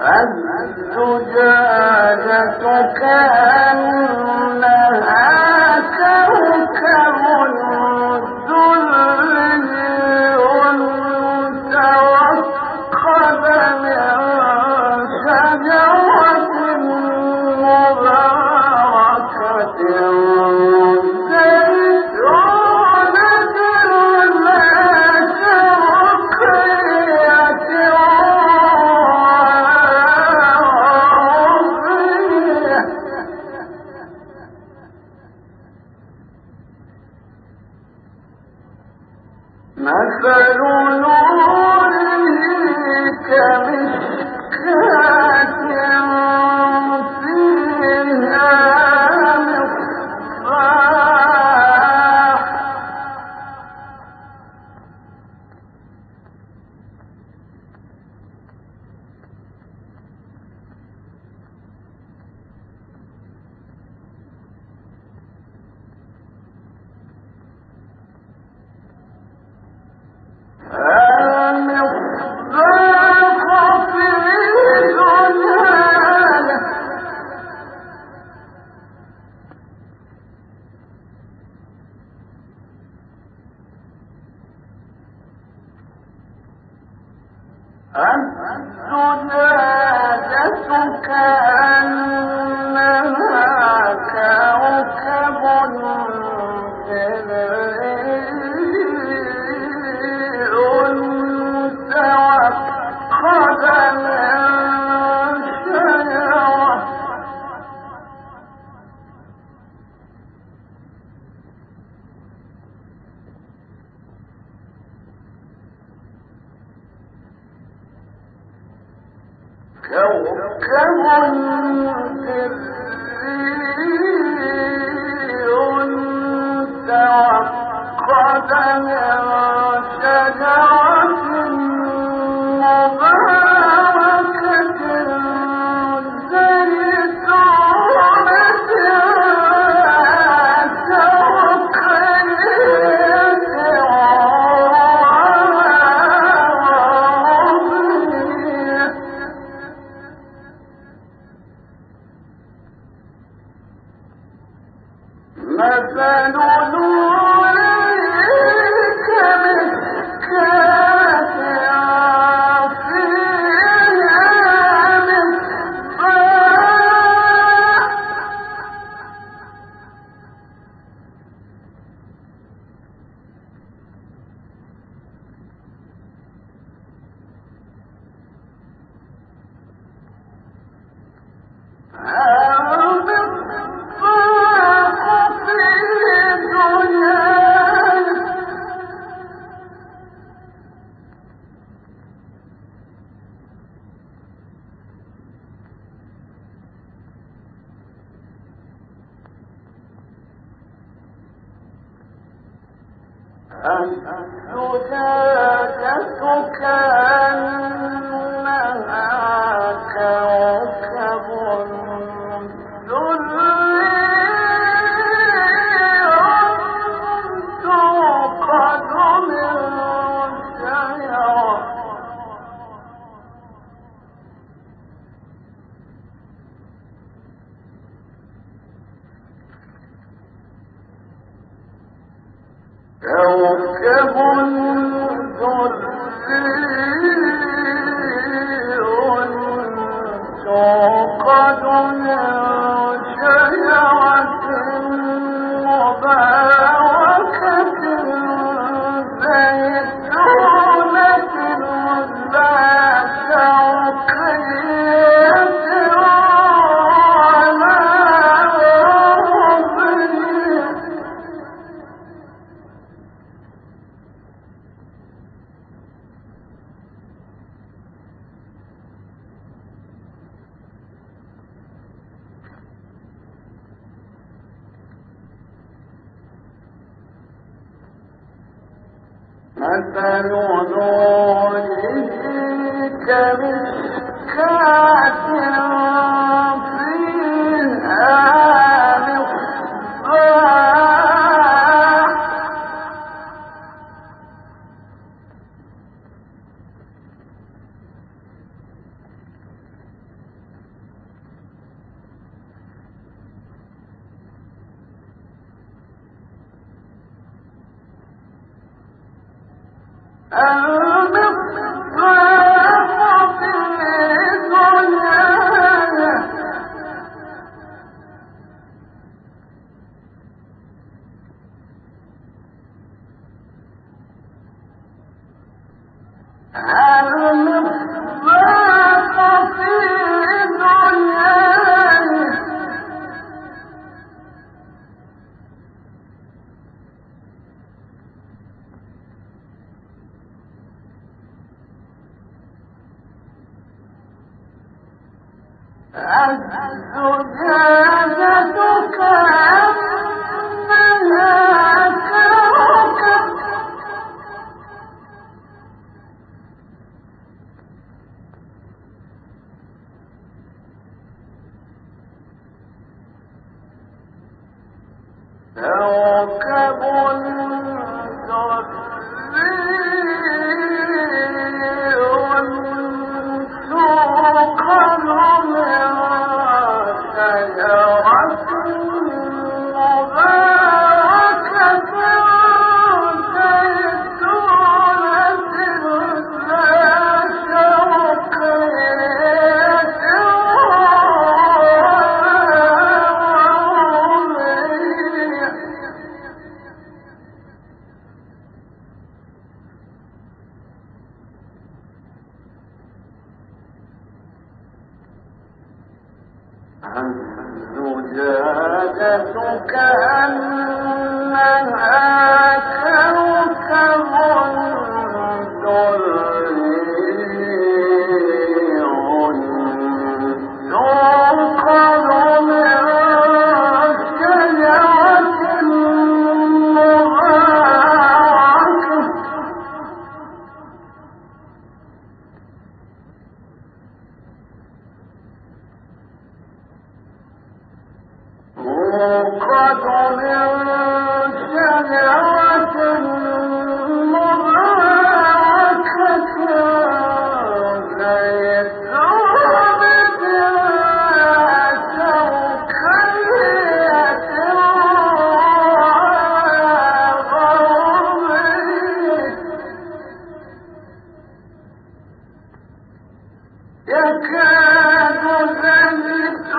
أن تجادتك أنك كوكب جذر Yeah. أَنْ الزجاجة كأنها مثل نوره كمشكاة 啊。الزجاجة كأنها زجاجتك أنها كوكب يكاد زيت